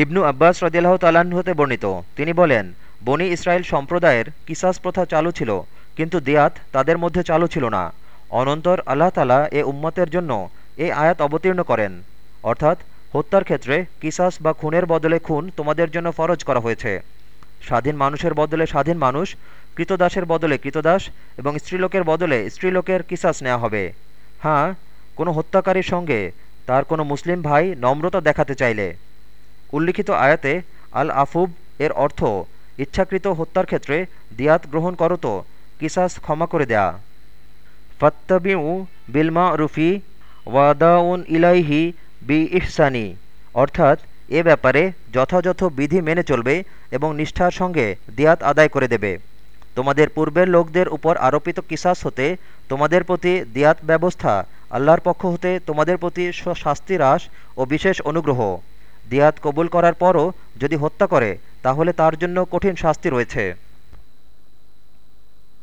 ইবনু আব্বাস তাল্লাহ্ন হতে বর্ণিত। তিনি বলেন, বনি ইসরায়েল সম্প্রদায়ের কিসাস প্রথা চালু ছিল, কিন্তু দিয়াত তাদের মধ্যে চালু ছিল না। অনন্তর আল্লাহ তালা এ উম্মতের জন্য এ আয়াত অবতীর্ণ করেন। অর্থাৎ, হত্যার ক্ষেত্রে কিসাস বা খুনের বদলে খুন তোমাদের জন্য ফরজ করা হয়েছে। স্বাধীন মানুষের বদলে স্বাধীন মানুষ, কৃতদাসের বদলে কৃতদাস এবং স্ত্রীলোকের বদলে স্ত্রীলোকের কিসাস নেওয়া হবে। হ্যাঁ কোনো হত্যাকারীর সঙ্গে তার কোনো মুসলিম ভাই নম্রতা দেখাতে চাইলে। উল্লিখিত আয়াতে আল আফুব এর অর্থ, ইচ্ছাকৃত হত্যার ক্ষেত্রে দিয়াত গ্রহণ করত কিসাস ক্ষমা করে দেয়া। ফাত্তাবিউ বিলমা রুফি ওয়াদাউন ইলাইহি বি ইহসানি অর্থাৎ এ ব্যাপারে যথাযথ বিধি মেনে চলবে এবং নিষ্ঠার সঙ্গে দিয়াত আদায় করে দেবে। তোমাদের পূর্বের লোকদের উপর আরোপিত কিসাস হতে তোমাদের প্রতি দিয়াত ব্যবস্থা আল্লাহর পক্ষ হতে তোমাদের প্রতি শাস্তি হ্রাস ও বিশেষ অনুগ্রহ। দিয়াত কবুল করার পরও যদি হত্যা করে তাহলে তার জন্য কঠিন শাস্তি রয়েছে।